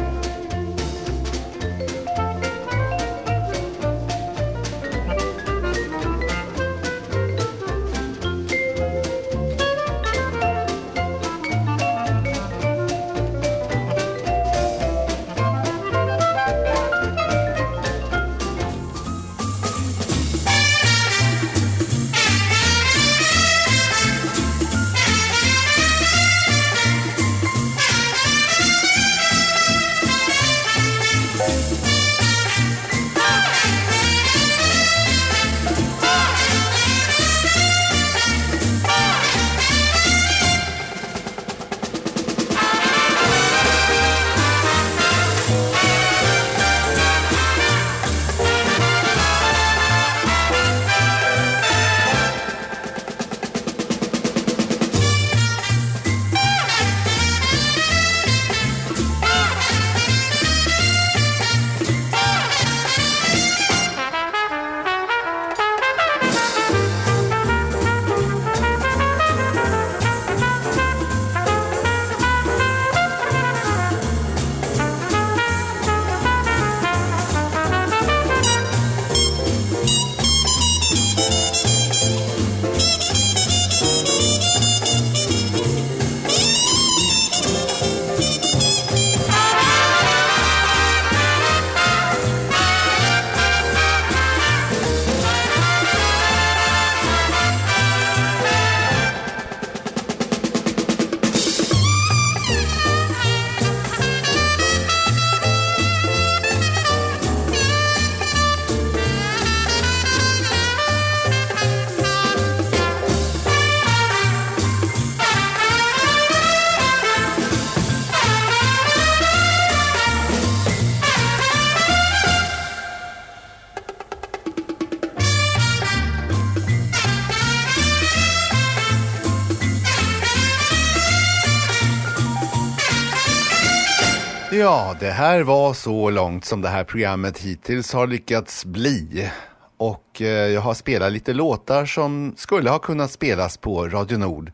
Speaker 1: Ja, det här var så långt som det här programmet hittills har lyckats bli. Och eh, jag har spelat lite låtar som skulle ha kunnat spelas på Radio Nord.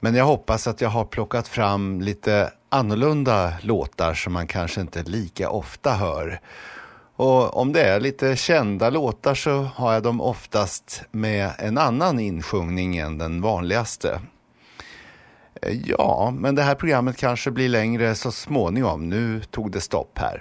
Speaker 1: Men jag hoppas att jag har plockat fram lite annorlunda låtar som man kanske inte lika ofta hör. Och om det är lite kända låtar så har jag dem oftast med en annan insjungning än den vanligaste. Ja, men det här programmet kanske blir längre så småningom. Nu tog det stopp här.